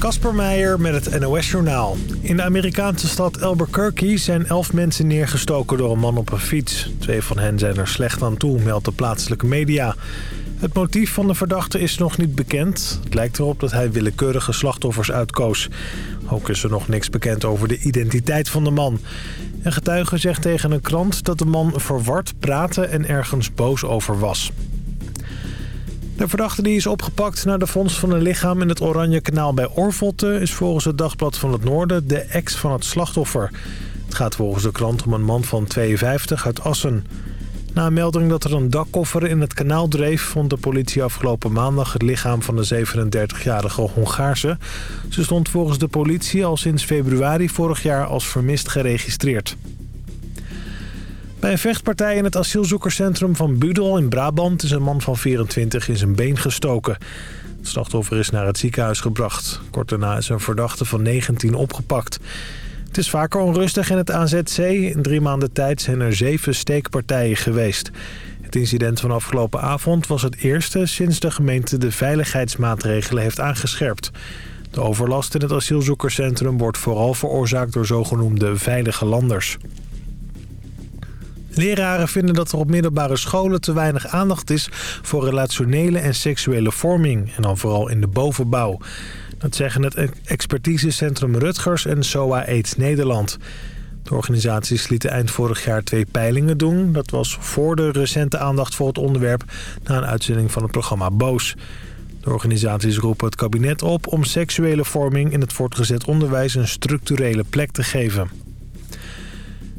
Kasper Meijer met het NOS-journaal. In de Amerikaanse stad Albuquerque zijn elf mensen neergestoken door een man op een fiets. Twee van hen zijn er slecht aan toe, meldt de plaatselijke media. Het motief van de verdachte is nog niet bekend. Het lijkt erop dat hij willekeurige slachtoffers uitkoos. Ook is er nog niks bekend over de identiteit van de man. Een getuige zegt tegen een krant dat de man verward praatte en ergens boos over was. De verdachte die is opgepakt naar de vondst van een lichaam in het Oranje Kanaal bij Orvolte... is volgens het Dagblad van het Noorden de ex van het slachtoffer. Het gaat volgens de krant om een man van 52 uit Assen. Na een melding dat er een dakkoffer in het kanaal dreef... vond de politie afgelopen maandag het lichaam van de 37-jarige Hongaarse. Ze stond volgens de politie al sinds februari vorig jaar als vermist geregistreerd. Bij een vechtpartij in het asielzoekerscentrum van Budel in Brabant... is een man van 24 in zijn been gestoken. Het slachtoffer is naar het ziekenhuis gebracht. Kort daarna is een verdachte van 19 opgepakt. Het is vaker onrustig in het AZC. In drie maanden tijd zijn er zeven steekpartijen geweest. Het incident van afgelopen avond was het eerste... sinds de gemeente de veiligheidsmaatregelen heeft aangescherpt. De overlast in het asielzoekerscentrum wordt vooral veroorzaakt... door zogenoemde veilige landers. Leraren vinden dat er op middelbare scholen te weinig aandacht is voor relationele en seksuele vorming. En dan vooral in de bovenbouw. Dat zeggen het expertisecentrum Rutgers en SOA AIDS Nederland. De organisaties lieten eind vorig jaar twee peilingen doen. Dat was voor de recente aandacht voor het onderwerp na een uitzending van het programma Boos. De organisaties roepen het kabinet op om seksuele vorming in het voortgezet onderwijs een structurele plek te geven.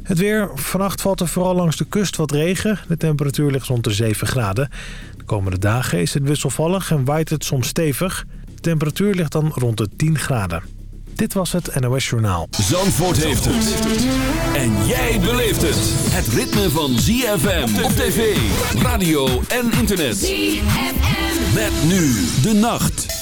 Het weer. Vannacht valt er vooral langs de kust wat regen. De temperatuur ligt rond de 7 graden. De komende dagen is het wisselvallig en waait het soms stevig. De temperatuur ligt dan rond de 10 graden. Dit was het NOS Journaal. Zandvoort heeft het. En jij beleeft het. Het ritme van ZFM op tv, radio en internet. ZFM. Met nu de nacht.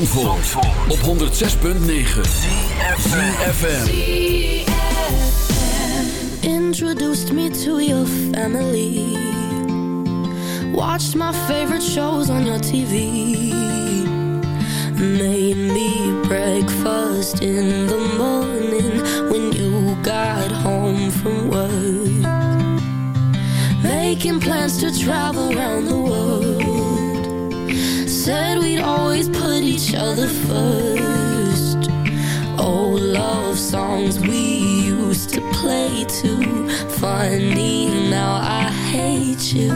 Zandvoort, Zandvoort. op 106.9 ZFM Introduced me to your family. Watched my favorite shows on your TV Made me breakfast in the morning When you got home from work. Making plans to travel around the world. said we'd always put each other first. Old love songs we used to play too Funny, now I hate you.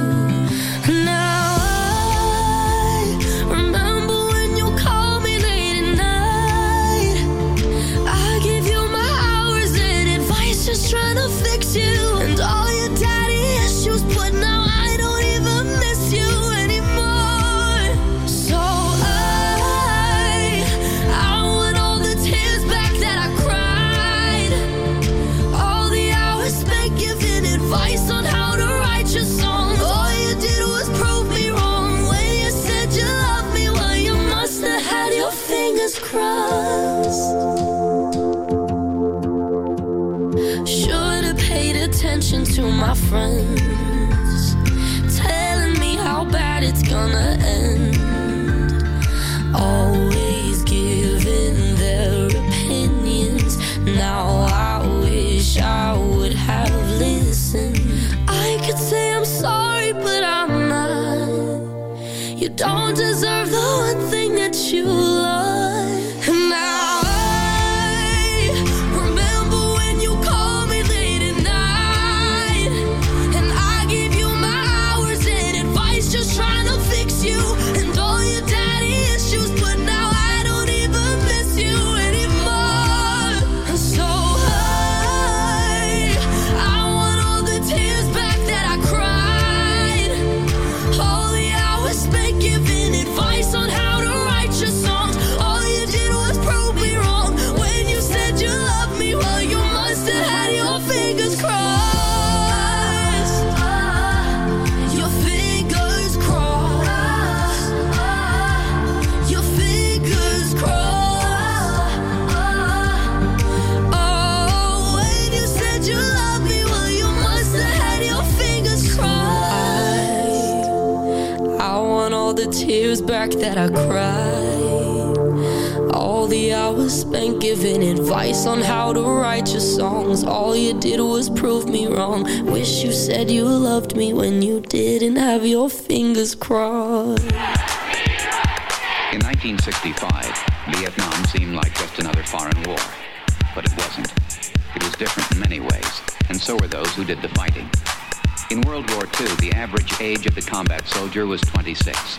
spent giving advice on how to write your songs. All you did was prove me wrong. Wish you said you loved me when you didn't have your fingers crossed. In 1965, Vietnam seemed like just another foreign war. But it wasn't. It was different in many ways, and so were those who did the fighting. In World War II, the average age of the combat soldier was 26.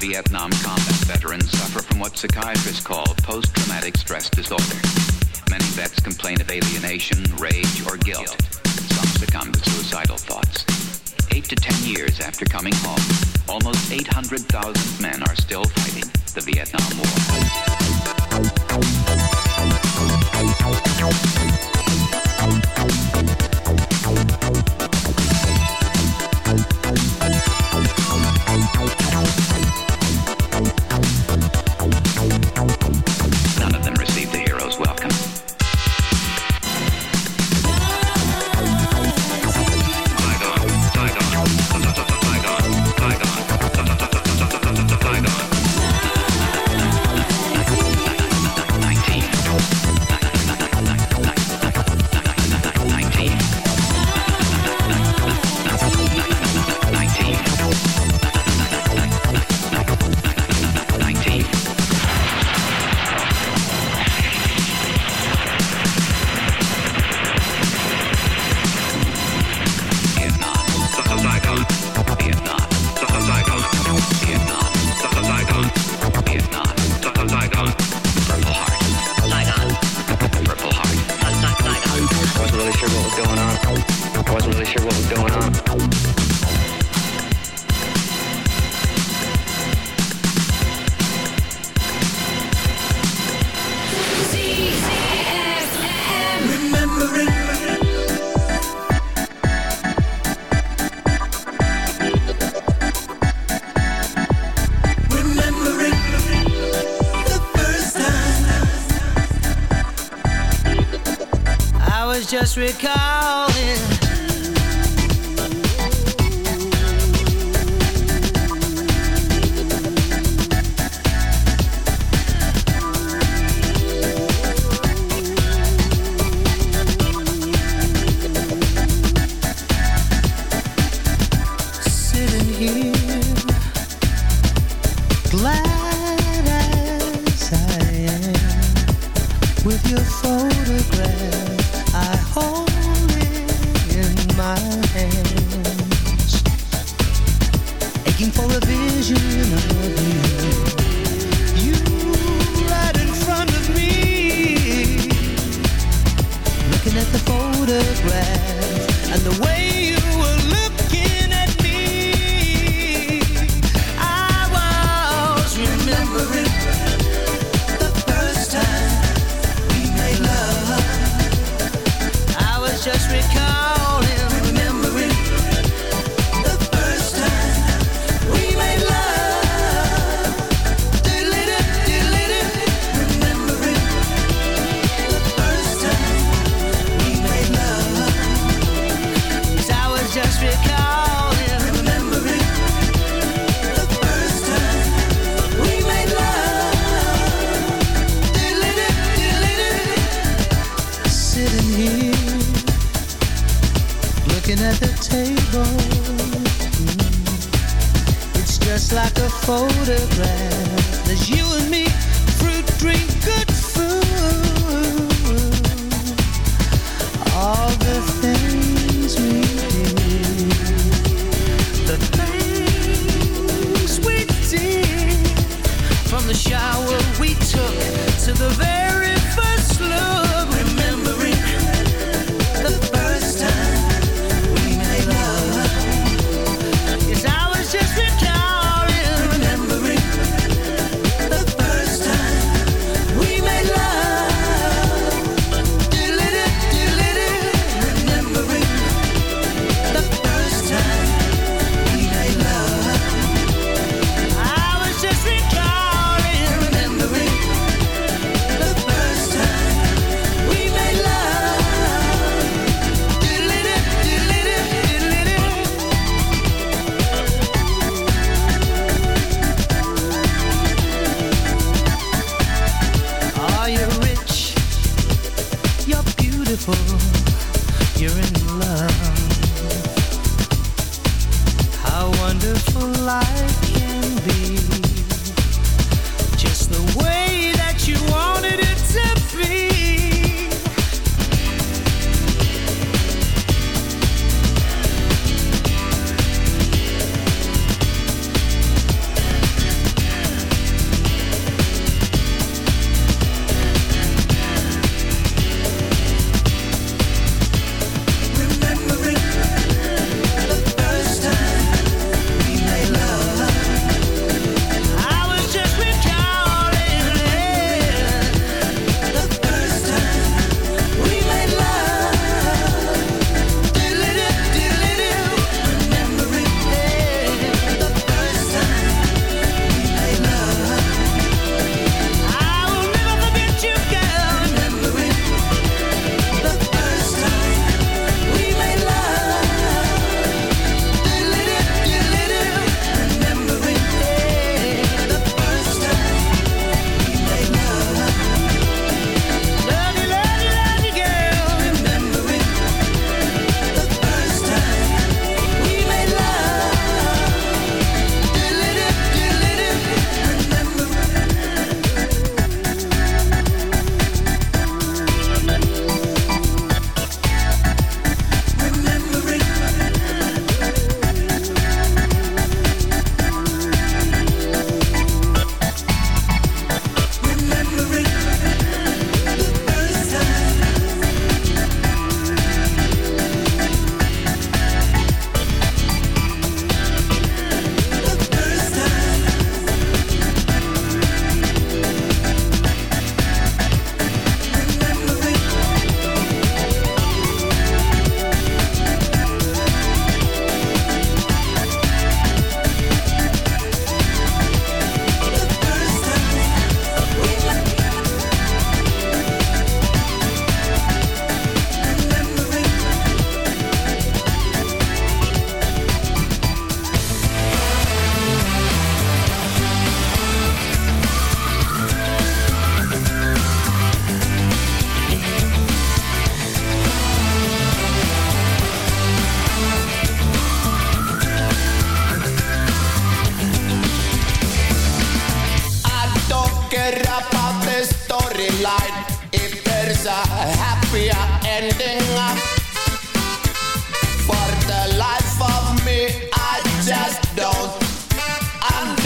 Vietnam combat veterans suffer from what psychiatrists call post-traumatic stress disorder. Many vets complain of alienation, rage, or guilt. Some succumb to suicidal thoughts. Eight to ten years after coming home, almost 800,000 men are still fighting the Vietnam War. was just recalling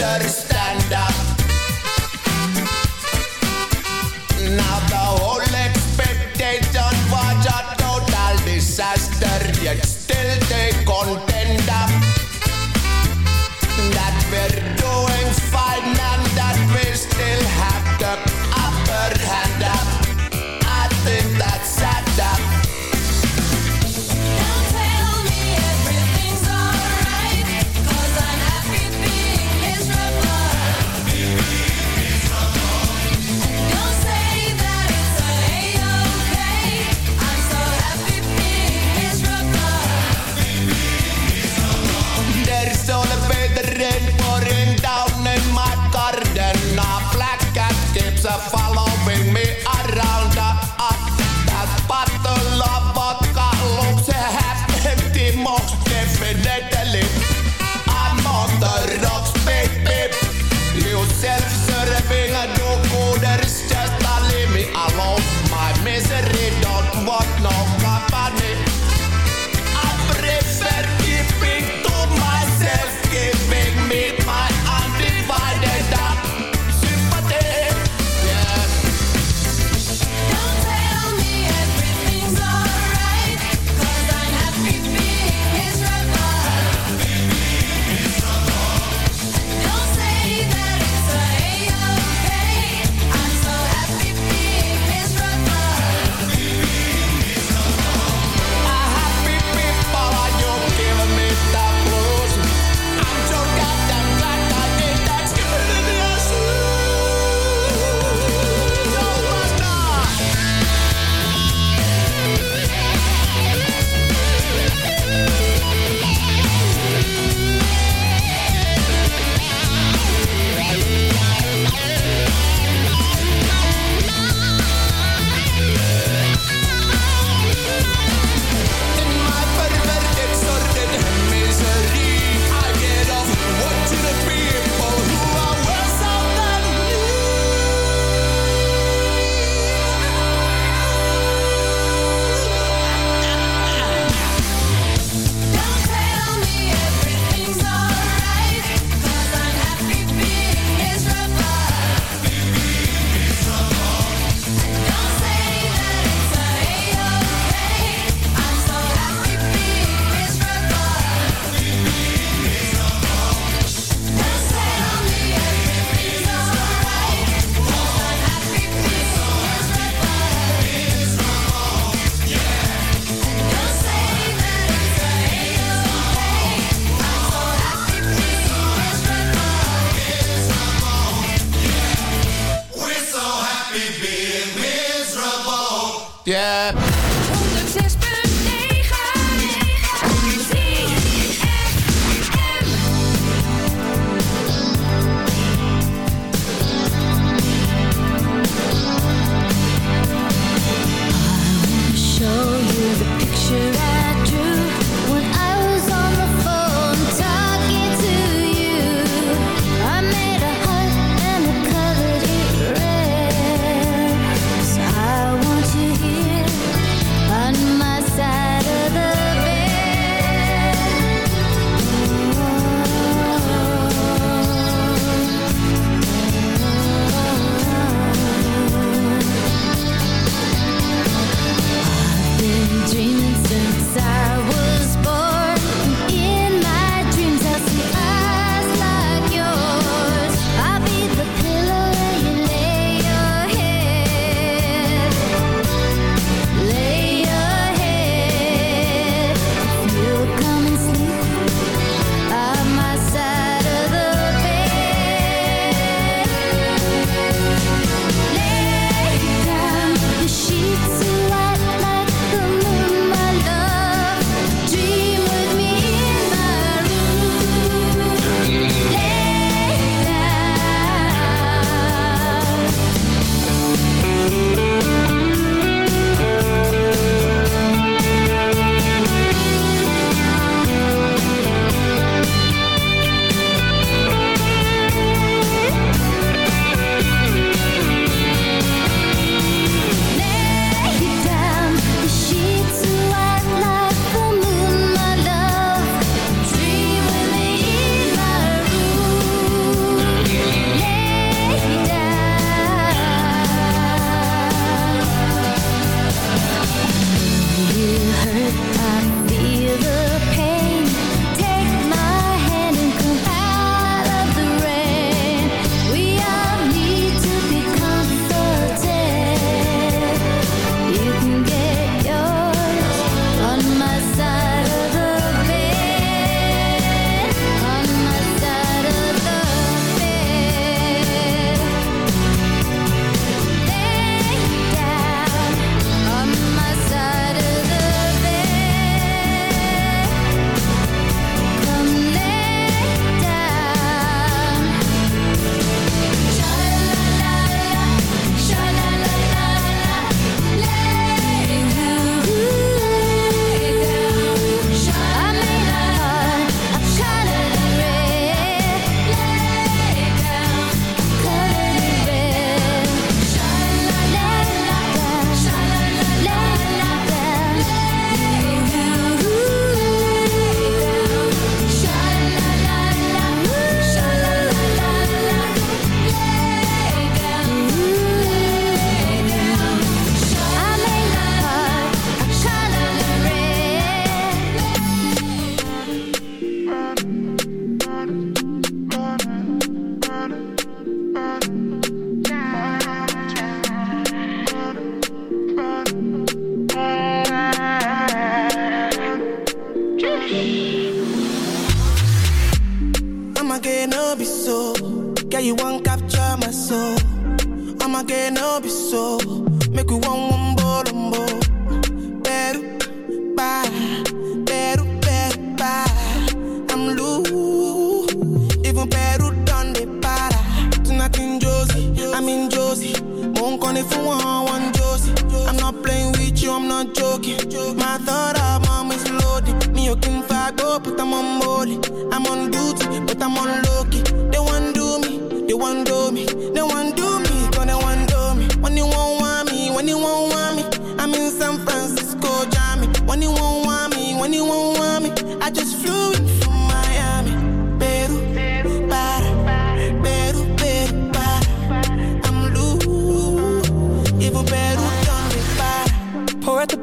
understand.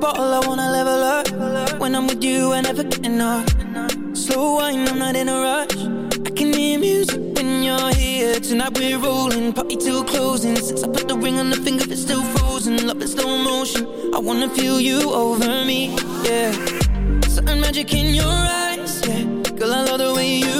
Bottle, I wanna level up. When I'm with you, I never get enough. Slow wine, I'm not in a rush. I can hear music when you're here. Tonight we're rolling, party till closing. Since I put the ring on the finger, it's still frozen. Love in slow motion. I wanna feel you over me, yeah. Certain magic in your eyes, yeah. Girl, I love the way you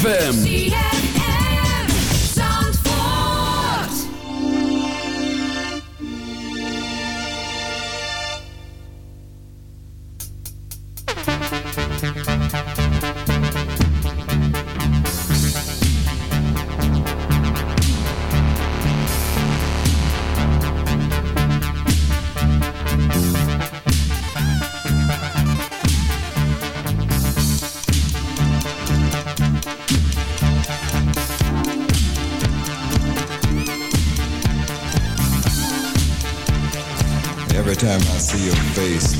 ZFM. Face,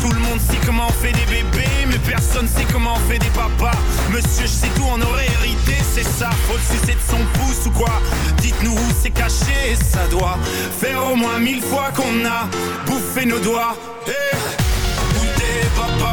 Tout le monde sait comment on fait des bébés Mais personne sait comment on fait des papas. Monsieur, je sais tout, on aurait hérité, c'est ça. Faut le sucer de son pouce ou quoi? Dites-nous où c'est caché, ça doit Faire au moins mille fois qu'on a bouffé nos doigts. Eh Où t'es, papa,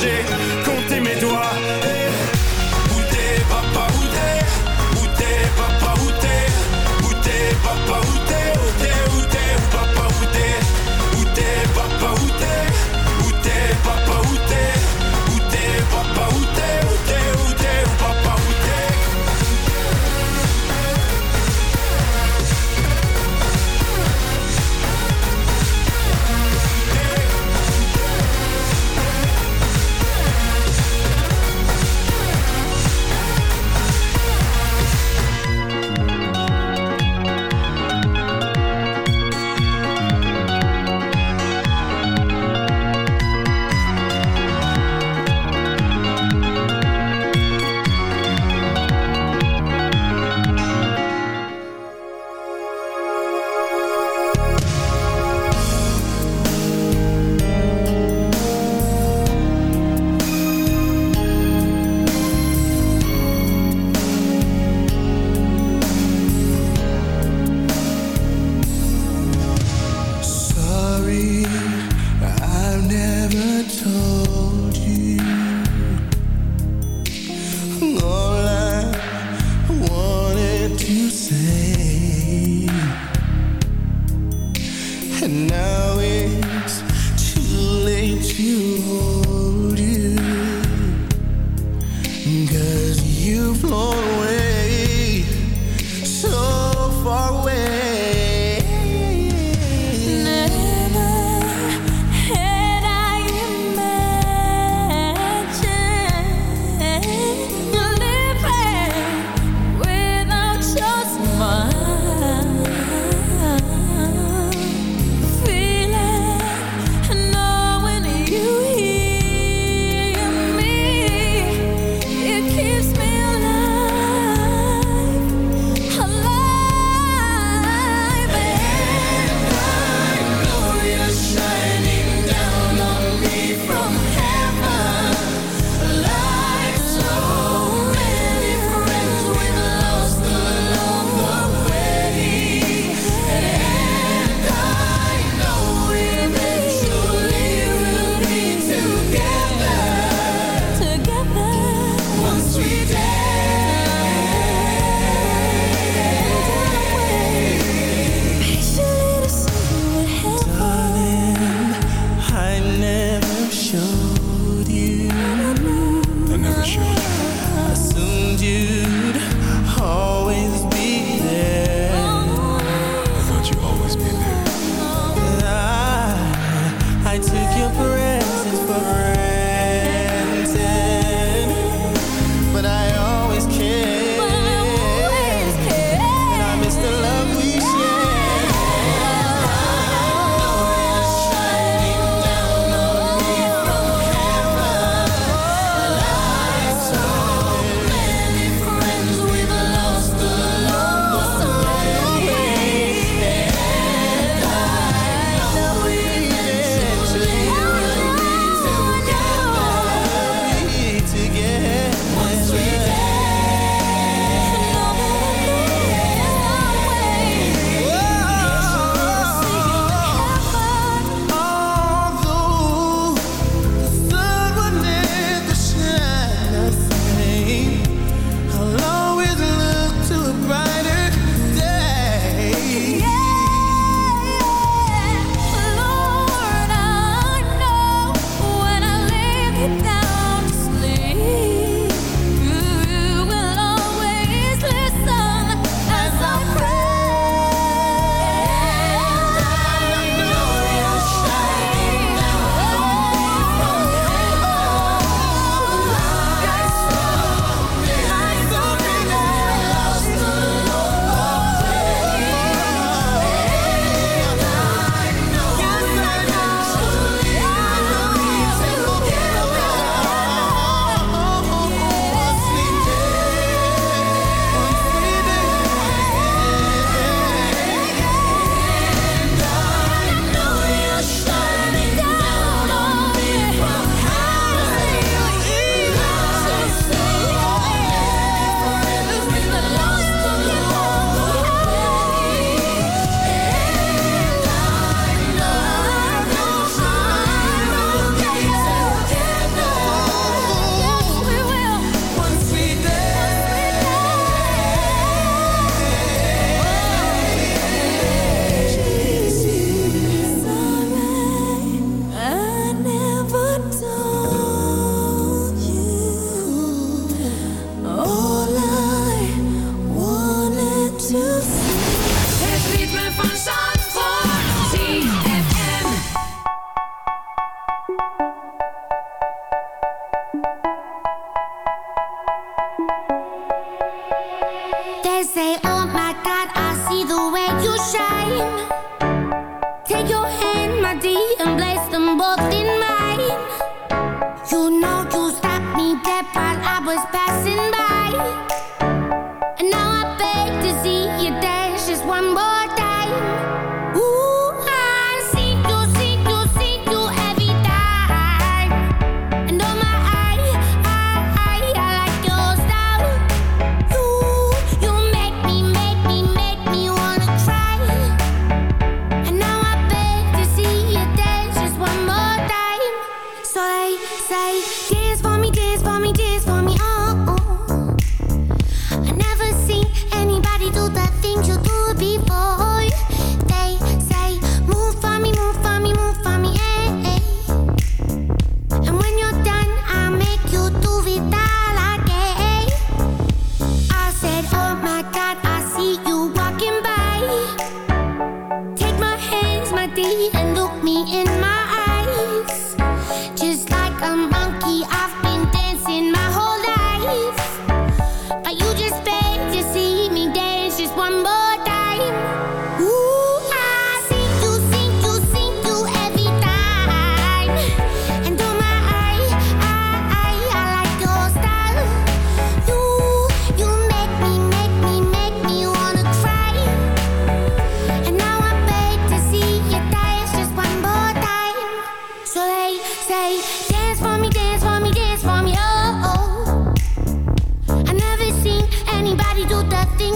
shit. Cause you've flown away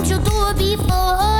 To do it before?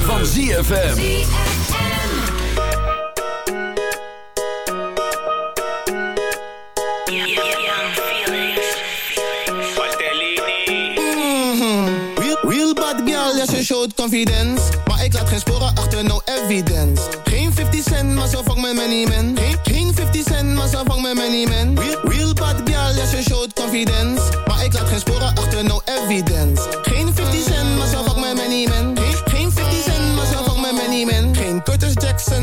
Van ZFM. Real, bad girl, ja, showt confidence. Maar ik laat geen sporen achter, no evidence. Geen 50 cent, maar zo vang met many men. Geen, geen 50 cent, maar zo vang met many men. Real, real bad girl, ja, ze showt confidence. Maar ik laat geen sporen achter, no evidence. Geen 50 cent, maar zo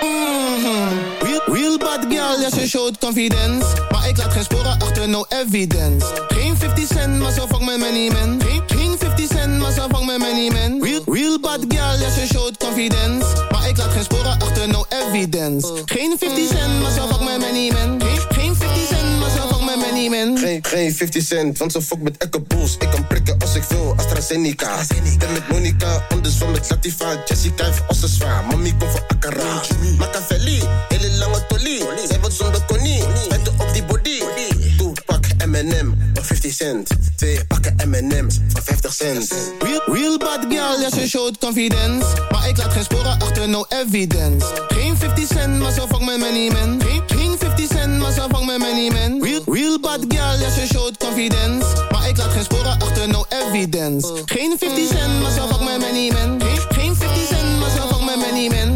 Mhm. Real, bad girl, ja, ze confidence. Maar ik laat geen sporen achter, no evidence. Geen 50 cent, maar zo vang met many men. Geen, geen 50 cent, maar zo vang met many men. Real, real bad girl, ja, ze showt confidence. Maar ik laat geen sporen achter, no evidence. Geen 50 cent, maar zo vang met many men. Geen, Geen, geen 50 cent, want ze fuck met Echo Bulls. Ik kan prikken als ik wil, AstraZeneca. Ben met Monica, anders van met Latifa. Jessica heeft als ze zwaar, mami komt voor Akara. Machiavelli, hele lange tolie. Zij wordt zonder konie, met op die body. Doe, pak M&M, 50 cent. Twee pakken M&M's, voor 50 cent. Real, real bad girl, ja, ze showt confidence. Maar ik laat geen sporen achter, no evidence. Geen 50 cent, maar zo vang met many men. Geen, geen 50 cent, maar zo vang met many men. Real, real bad girl, ja, ze showt confidence. Maar ik laat geen sporen achter, no evidence. Geen 50 cent, maar zo vang met many men. Geen, geen 50 cent, maar zo vang met many men.